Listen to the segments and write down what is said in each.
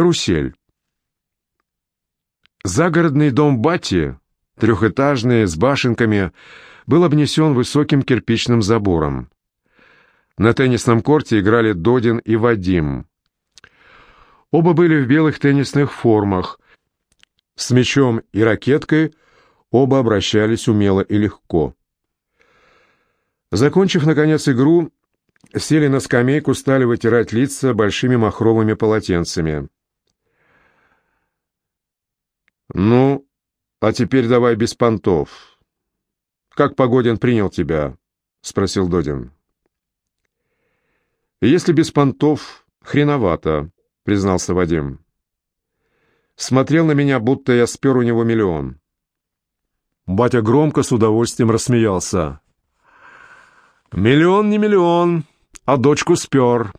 Карусель. Загородный дом Бати, трехэтажный, с башенками, был обнесен высоким кирпичным забором. На теннисном корте играли Додин и Вадим. Оба были в белых теннисных формах. С мячом и ракеткой оба обращались умело и легко. Закончив, наконец, игру, сели на скамейку, стали вытирать лица большими махровыми полотенцами. «Ну, а теперь давай без понтов. Как Погодин принял тебя?» — спросил Додин. «Если без понтов, хреновато», — признался Вадим. Смотрел на меня, будто я спер у него миллион. Батя громко с удовольствием рассмеялся. «Миллион не миллион, а дочку спер.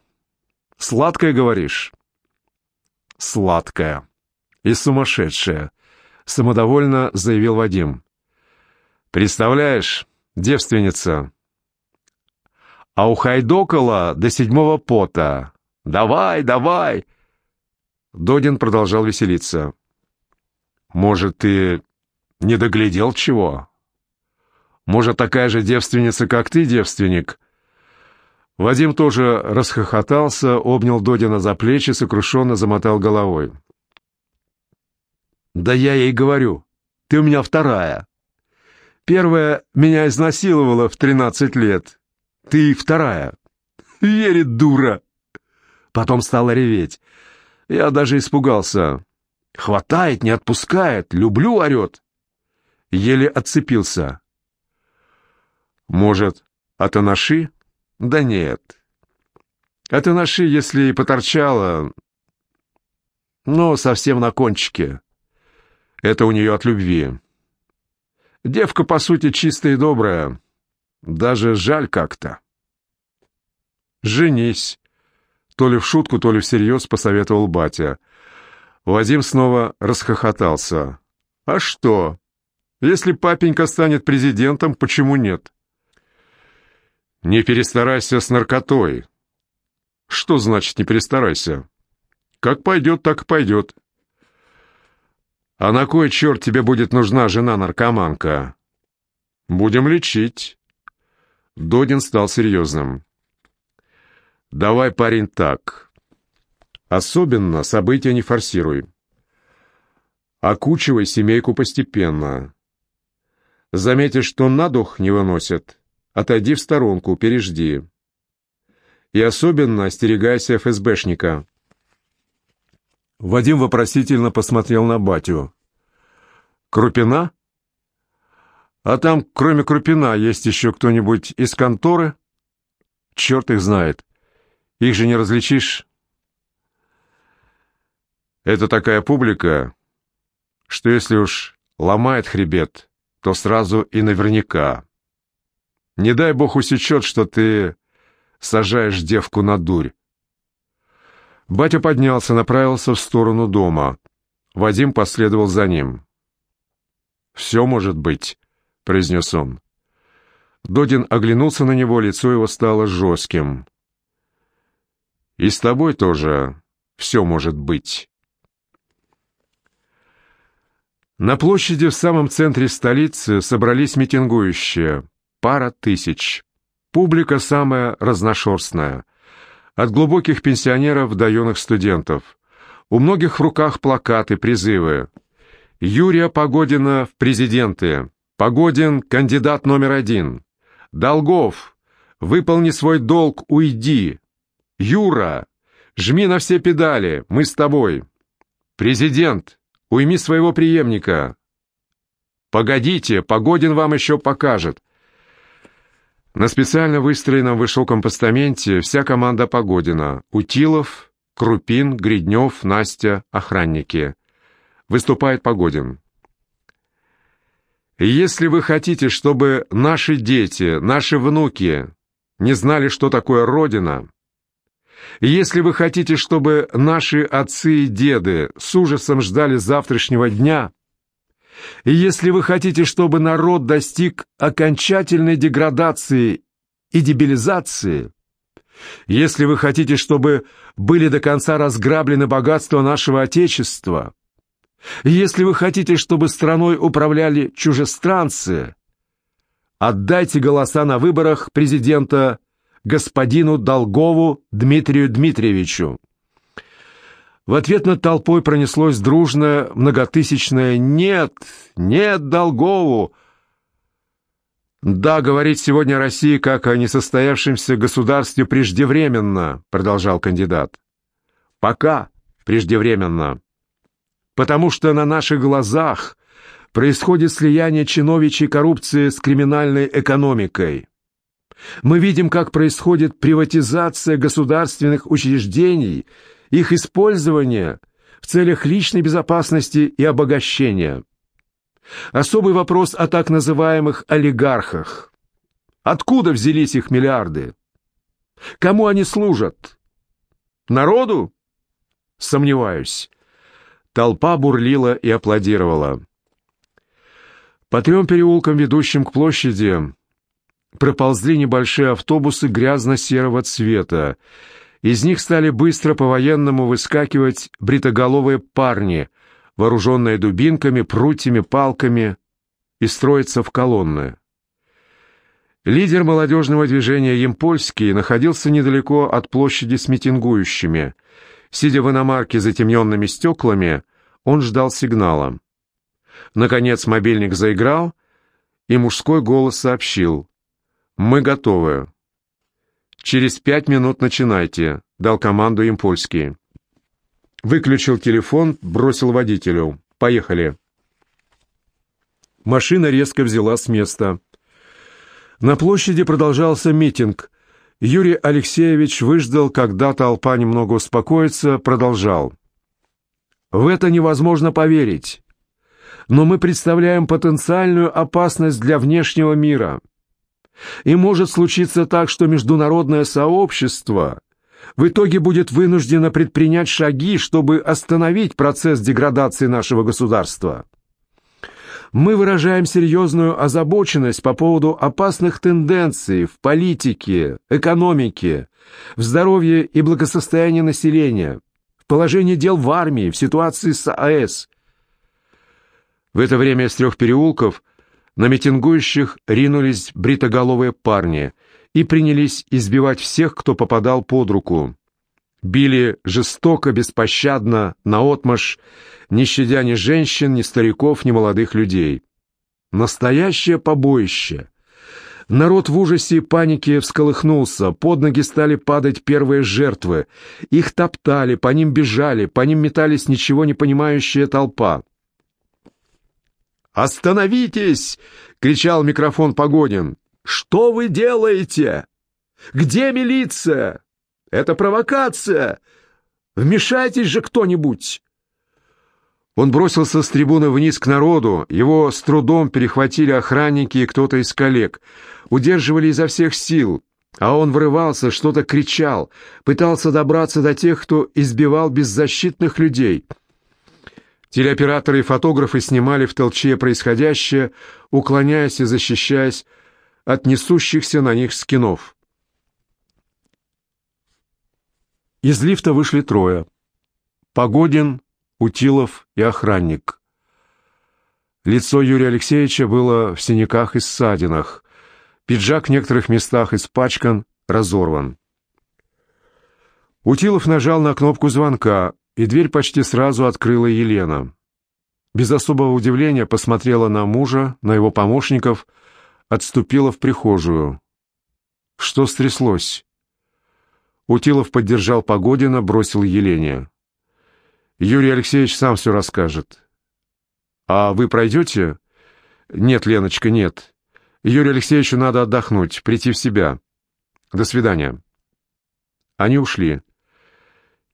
Сладкая, говоришь?» «Сладкая и сумасшедшая», — самодовольно заявил Вадим. «Представляешь, девственница. А у Хайдокола до седьмого пота. Давай, давай!» Додин продолжал веселиться. «Может, ты не доглядел чего? Может, такая же девственница, как ты, девственник?» Вадим тоже расхохотался, обнял Додина за плечи, сокрушенно замотал головой. Да я ей говорю, ты у меня вторая. Первая меня изнасиловала в тринадцать лет. Ты вторая. Верит дура. Потом стала реветь. Я даже испугался. Хватает, не отпускает, люблю, орет. Еле отцепился. Может, от? Да нет. От если и поторчала, но совсем на кончике. Это у нее от любви. Девка, по сути, чистая и добрая. Даже жаль как-то. «Женись!» То ли в шутку, то ли всерьез посоветовал батя. Вадим снова расхохотался. «А что? Если папенька станет президентом, почему нет?» «Не перестарайся с наркотой». «Что значит «не перестарайся»?» «Как пойдет, так и пойдет. «А на кой черт тебе будет нужна жена-наркоманка?» «Будем лечить». Додин стал серьезным. «Давай, парень, так. Особенно события не форсируй. Окучивай семейку постепенно. Заметишь, что на дух не выносят, отойди в сторонку, пережди. И особенно остерегайся ФСБшника». Вадим вопросительно посмотрел на батю. «Крупина? А там, кроме Крупина, есть еще кто-нибудь из конторы? Черт их знает. Их же не различишь». Это такая публика, что если уж ломает хребет, то сразу и наверняка. Не дай бог усечет, что ты сажаешь девку на дурь. Батя поднялся, направился в сторону дома. Вадим последовал за ним. «Все может быть», — произнес он. Додин оглянулся на него, лицо его стало жестким. «И с тобой тоже все может быть». На площади в самом центре столицы собрались митингующие. Пара тысяч. Публика самая разношерстная. От глубоких пенсионеров до юных студентов. У многих в руках плакаты, призывы. Юрия Погодина в президенты. Погодин – кандидат номер один. Долгов, выполни свой долг, уйди. Юра, жми на все педали, мы с тобой. Президент, уйми своего преемника. Погодите, Погодин вам еще покажет. На специально выстроенном высоком постаменте вся команда Погодина. Утилов, Крупин, Гриднев, Настя, охранники. Выступает Погодин. Если вы хотите, чтобы наши дети, наши внуки не знали, что такое Родина, если вы хотите, чтобы наши отцы и деды с ужасом ждали завтрашнего дня, и если вы хотите, чтобы народ достиг окончательной деградации и дебилизации, Если вы хотите, чтобы были до конца разграблены богатства нашего Отечества, если вы хотите, чтобы страной управляли чужестранцы, отдайте голоса на выборах президента господину Долгову Дмитрию Дмитриевичу. В ответ над толпой пронеслось дружное многотысячное «Нет! Нет Долгову!» «Да, говорить сегодня о России как о несостоявшемся государстве преждевременно», продолжал кандидат. «Пока преждевременно. Потому что на наших глазах происходит слияние чиновичьей коррупции с криминальной экономикой. Мы видим, как происходит приватизация государственных учреждений, их использование в целях личной безопасности и обогащения». Особый вопрос о так называемых олигархах. Откуда взялись их миллиарды? Кому они служат? Народу? Сомневаюсь. Толпа бурлила и аплодировала. По трем переулкам, ведущим к площади, проползли небольшие автобусы грязно-серого цвета. Из них стали быстро по-военному выскакивать бритоголовые парни — вооруженная дубинками, прутьями, палками, и строится в колонны. Лидер молодежного движения Емпольский находился недалеко от площади с митингующими. Сидя в иномарке с затемненными стеклами, он ждал сигнала. Наконец мобильник заиграл, и мужской голос сообщил. «Мы готовы». «Через пять минут начинайте», — дал команду Емпольский. Выключил телефон, бросил водителю. «Поехали». Машина резко взяла с места. На площади продолжался митинг. Юрий Алексеевич выждал, когда толпа немного успокоится, продолжал. «В это невозможно поверить. Но мы представляем потенциальную опасность для внешнего мира. И может случиться так, что международное сообщество в итоге будет вынуждена предпринять шаги, чтобы остановить процесс деградации нашего государства. Мы выражаем серьезную озабоченность по поводу опасных тенденций в политике, экономике, в здоровье и благосостоянии населения, в положении дел в армии, в ситуации с АЭС. В это время из трех переулков на митингующих ринулись бритоголовые парни – и принялись избивать всех, кто попадал под руку. Били жестоко, беспощадно, наотмашь, не щадя ни женщин, ни стариков, ни молодых людей. Настоящее побоище. Народ в ужасе и панике всколыхнулся, под ноги стали падать первые жертвы. Их топтали, по ним бежали, по ним метались ничего не понимающая толпа. «Остановитесь!» — кричал микрофон Погодин. Что вы делаете? Где милиция? Это провокация! Вмешайтесь же кто-нибудь!» Он бросился с трибуны вниз к народу, его с трудом перехватили охранники и кто-то из коллег. Удерживали изо всех сил, а он врывался, что-то кричал, пытался добраться до тех, кто избивал беззащитных людей. Телеоператоры и фотографы снимали в толче происходящее, уклоняясь и защищаясь от несущихся на них скинов. Из лифта вышли трое. Погодин, Утилов и охранник. Лицо Юрия Алексеевича было в синяках и ссадинах. Пиджак в некоторых местах испачкан, разорван. Утилов нажал на кнопку звонка, и дверь почти сразу открыла Елена. Без особого удивления посмотрела на мужа, на его помощников — отступила в прихожую. Что стряслось? Утилов поддержал Погодина, бросил Елене. Юрий Алексеевич сам все расскажет. А вы пройдете? Нет, Леночка, нет. Юрию Алексеевичу надо отдохнуть, прийти в себя. До свидания. Они ушли.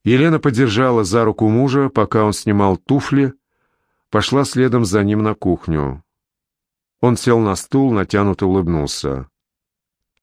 Елена поддержала за руку мужа, пока он снимал туфли, пошла следом за ним на кухню. Он сел на стул, натянуто улыбнулся.